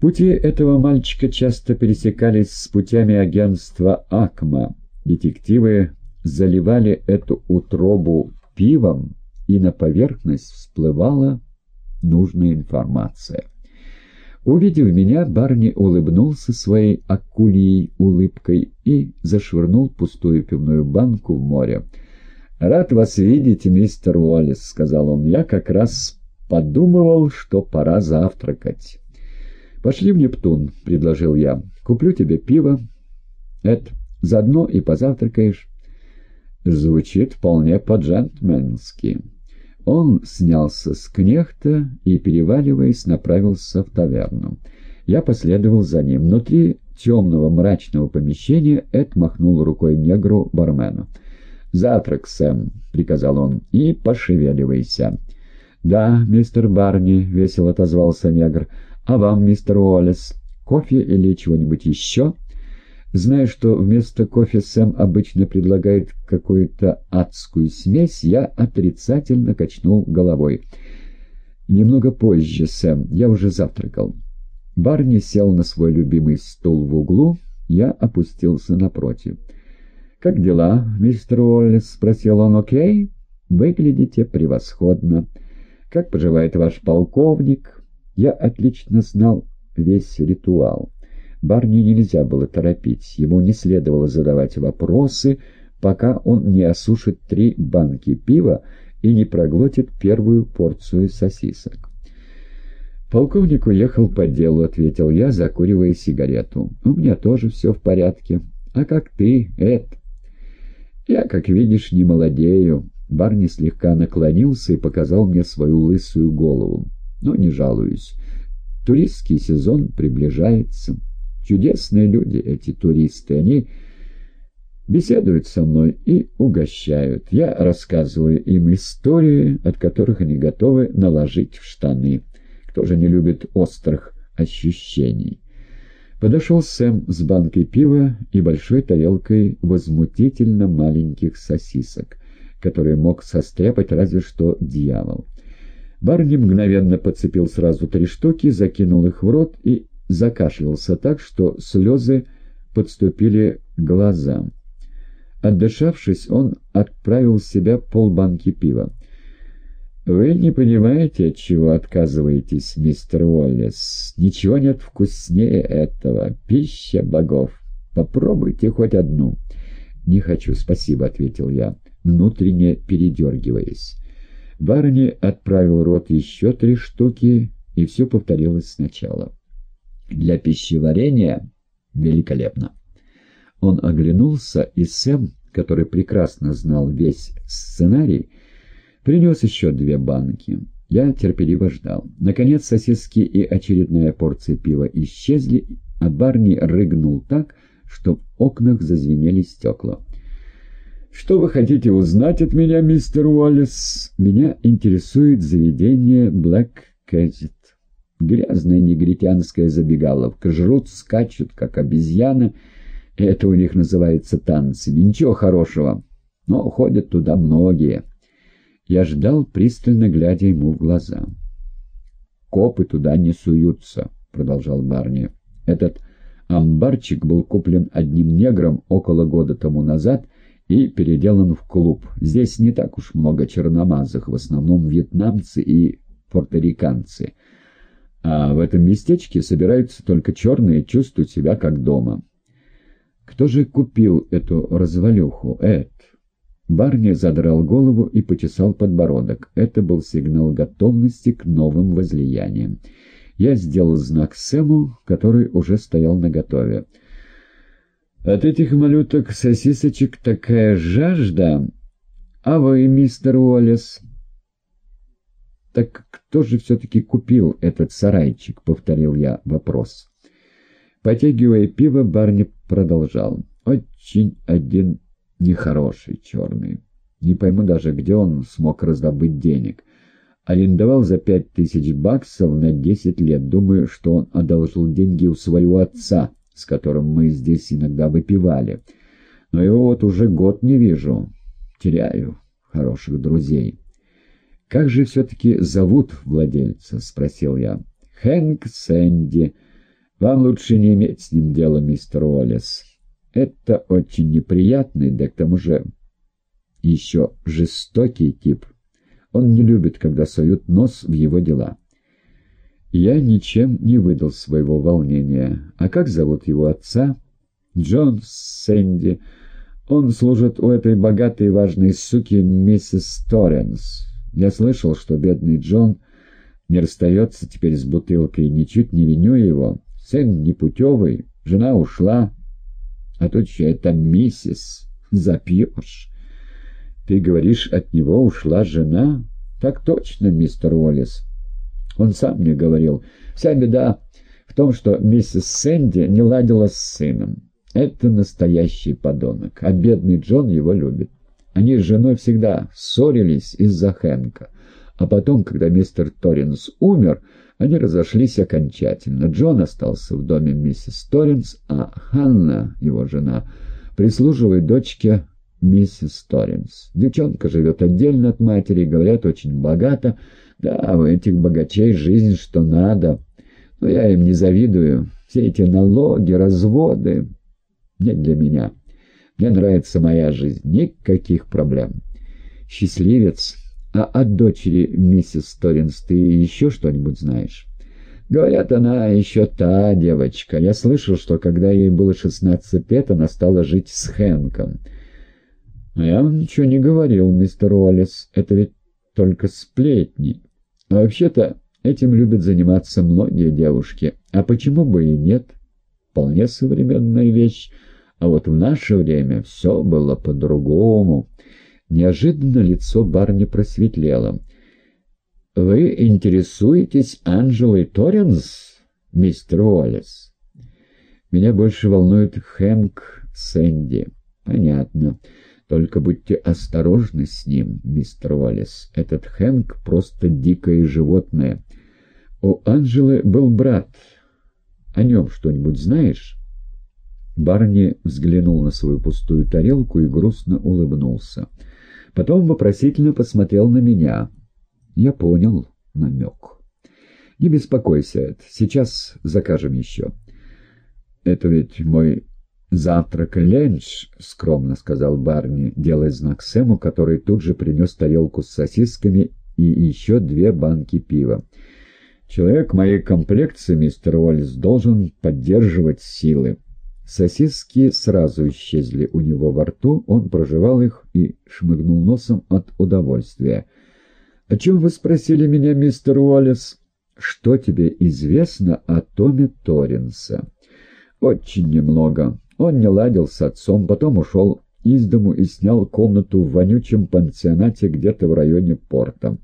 Пути этого мальчика часто пересекались с путями агентства «Акма». Детективы заливали эту утробу пивом, и на поверхность всплывала нужная информация. Увидев меня, Барни улыбнулся своей акульей улыбкой и зашвырнул пустую пивную банку в море. «Рад вас видеть, мистер Уоллес», — сказал он. «Я как раз подумывал, что пора завтракать». «Пошли в Нептун», — предложил я. «Куплю тебе пиво. Это, заодно и позавтракаешь». Звучит вполне по-джентльменски. Он снялся с кнехта и, переваливаясь, направился в таверну. Я последовал за ним. Внутри темного мрачного помещения Эд махнул рукой негру-бармену. «Завтрак, Сэм», — приказал он, — «и пошевеливайся». «Да, мистер Барни», — весело отозвался негр, — «А вам, мистер Уоллес, кофе или чего-нибудь еще?» Зная, что вместо кофе Сэм обычно предлагает какую-то адскую смесь, я отрицательно качнул головой. «Немного позже, Сэм, я уже завтракал». Барни сел на свой любимый стул в углу, я опустился напротив. «Как дела, мистер Уоллес?» — спросил он. «Окей? Выглядите превосходно. Как поживает ваш полковник?» Я отлично знал весь ритуал. Барни нельзя было торопить, ему не следовало задавать вопросы, пока он не осушит три банки пива и не проглотит первую порцию сосисок. «Полковник уехал по делу», — ответил я, закуривая сигарету. «У меня тоже все в порядке. А как ты, Эд?» «Я, как видишь, не молодею». Барни слегка наклонился и показал мне свою лысую голову но не жалуюсь. Туристский сезон приближается. Чудесные люди эти туристы. Они беседуют со мной и угощают. Я рассказываю им истории, от которых они готовы наложить в штаны. Кто же не любит острых ощущений? Подошел Сэм с банкой пива и большой тарелкой возмутительно маленьких сосисок, которые мог состряпать разве что дьявол. Барни мгновенно подцепил сразу три штуки, закинул их в рот и закашлялся так, что слезы подступили к глазам. Отдышавшись, он отправил в себя полбанки пива. «Вы не понимаете, от чего отказываетесь, мистер Уоллес. Ничего нет вкуснее этого. Пища богов. Попробуйте хоть одну». «Не хочу, спасибо», — ответил я, внутренне передергиваясь. Барни отправил рот еще три штуки, и все повторилось сначала. Для пищеварения великолепно. Он оглянулся, и Сэм, который прекрасно знал весь сценарий, принес еще две банки. Я терпеливо ждал. Наконец сосиски и очередная порция пива исчезли, а Барни рыгнул так, что в окнах зазвенели стекла. «Что вы хотите узнать от меня, мистер Уоллес?» «Меня интересует заведение Black Кэзет. Грязная негритянская забегаловка. Жрут, скачут, как обезьяны. Это у них называется танцами. Ничего хорошего. Но ходят туда многие». Я ждал, пристально глядя ему в глаза. «Копы туда не суются», — продолжал Барни. «Этот амбарчик был куплен одним негром около года тому назад — и переделан в клуб. Здесь не так уж много черномазых, в основном вьетнамцы и порториканцы. А в этом местечке собираются только черные чувствуют себя как дома. Кто же купил эту развалюху, Эд? Барни задрал голову и почесал подбородок. Это был сигнал готовности к новым возлияниям. Я сделал знак Сэму, который уже стоял наготове. От этих малюток сосисочек такая жажда. А вы, мистер Уоллес? Так кто же все-таки купил этот сарайчик? Повторил я вопрос. Потягивая пиво, Барни продолжал. Очень один нехороший черный. Не пойму даже, где он смог раздобыть денег. Арендовал за пять тысяч баксов на десять лет. Думаю, что он одолжил деньги у своего отца с которым мы здесь иногда выпивали. Но его вот уже год не вижу. Теряю хороших друзей. «Как же все-таки зовут владельца?» — спросил я. «Хэнк Сэнди. Вам лучше не иметь с ним дела, мистер Уоллес. Это очень неприятный, да к тому же еще жестокий тип. Он не любит, когда суют нос в его дела. Я ничем не выдал своего волнения. А как зовут его отца? Джон Сэнди. Он служит у этой богатой и важной суки миссис Торренс. Я слышал, что бедный Джон не расстается теперь с бутылкой, ничуть не виню его. Сын непутевый, жена ушла, а тут еще это миссис. Запьешь. Ты говоришь, от него ушла жена? Так точно, мистер Уоллес. Он сам мне говорил. Вся беда в том, что миссис Сэнди не ладила с сыном. Это настоящий подонок, а бедный Джон его любит. Они с женой всегда ссорились из-за Хэнка. А потом, когда мистер Торренс умер, они разошлись окончательно. Джон остался в доме миссис Торренс, а Ханна, его жена, прислуживает дочке миссис Торренс. Девчонка живет отдельно от матери, говорят, очень богата. Да, у этих богачей жизнь что надо. Но я им не завидую. Все эти налоги, разводы. Нет для меня. Мне нравится моя жизнь. Никаких проблем. Счастливец. А от дочери миссис Торренс ты еще что-нибудь знаешь? Говорят, она еще та девочка. Я слышал, что когда ей было шестнадцать лет, она стала жить с Хэнком. Но я вам ничего не говорил, мистер Уоллес. Это ведь только сплетни. А вообще-то этим любят заниматься многие девушки. А почему бы и нет? Вполне современная вещь. А вот в наше время все было по-другому. Неожиданно лицо барни просветлело. «Вы интересуетесь Анжелой Торренс, мистер Уоллес?» «Меня больше волнует Хэнк Сэнди». «Понятно. Только будьте осторожны с ним, мистер Уоллес. Этот Хэнк просто дикое животное. У Анжелы был брат. О нем что-нибудь знаешь?» Барни взглянул на свою пустую тарелку и грустно улыбнулся. Потом вопросительно посмотрел на меня. Я понял намек. «Не беспокойся, Эд, сейчас закажем еще». «Это ведь мой завтрак ленч», — скромно сказал Барни, делая знак Сэму, который тут же принес тарелку с сосисками и еще две банки пива. «Человек моей комплекции, мистер Уоллес, должен поддерживать силы». Сосиски сразу исчезли у него во рту, он прожевал их и шмыгнул носом от удовольствия. «О чем вы спросили меня, мистер Уоллес?» «Что тебе известно о Томе Торренса?» «Очень немного. Он не ладил с отцом, потом ушел из дому и снял комнату в вонючем пансионате где-то в районе порта.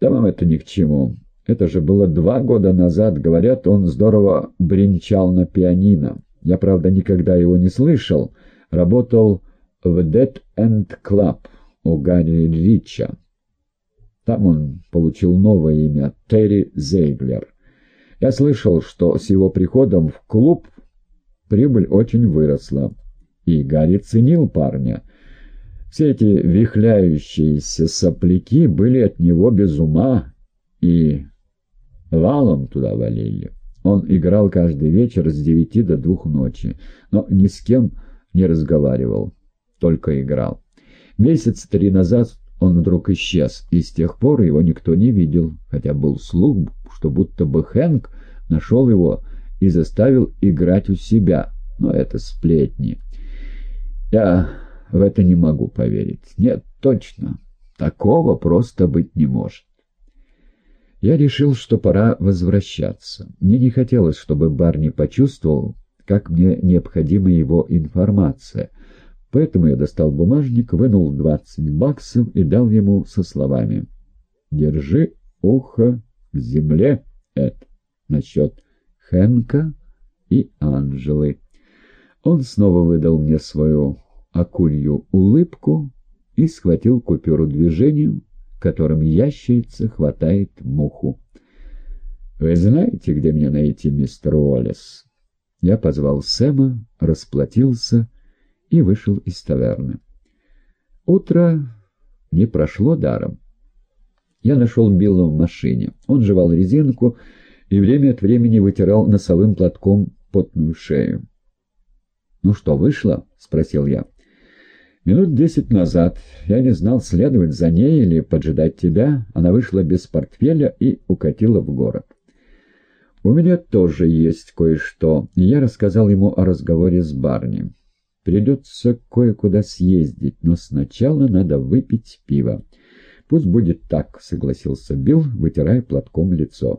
Да вам это ни к чему. Это же было два года назад. Говорят, он здорово бренчал на пианино». Я, правда, никогда его не слышал. Работал в Dead End Club у Гарри Рича. Там он получил новое имя — Терри Зейглер. Я слышал, что с его приходом в клуб прибыль очень выросла. И Гарри ценил парня. Все эти вихляющиеся сопляки были от него без ума и валом туда валили. Он играл каждый вечер с девяти до двух ночи, но ни с кем не разговаривал, только играл. Месяц три назад он вдруг исчез, и с тех пор его никто не видел, хотя был слух, что будто бы Хэнк нашел его и заставил играть у себя, но это сплетни. Я в это не могу поверить. Нет, точно, такого просто быть не может. Я решил, что пора возвращаться. Мне не хотелось, чтобы Барни почувствовал, как мне необходима его информация. Поэтому я достал бумажник, вынул двадцать баксов и дал ему со словами «Держи ухо к земле, Эд, насчет Хэнка и Анжелы». Он снова выдал мне свою акулью улыбку и схватил купюру движением, которым ящерица хватает муху. «Вы знаете, где меня найти, мистер Уоллес?» Я позвал Сэма, расплатился и вышел из таверны. Утро не прошло даром. Я нашел Билла в машине. Он жевал резинку и время от времени вытирал носовым платком потную шею. «Ну что, вышло?» — спросил я. «Минут десять назад я не знал, следовать за ней или поджидать тебя. Она вышла без портфеля и укатила в город». «У меня тоже есть кое-что, я рассказал ему о разговоре с Барни. Придется кое-куда съездить, но сначала надо выпить пиво». «Пусть будет так», — согласился Билл, вытирая платком лицо.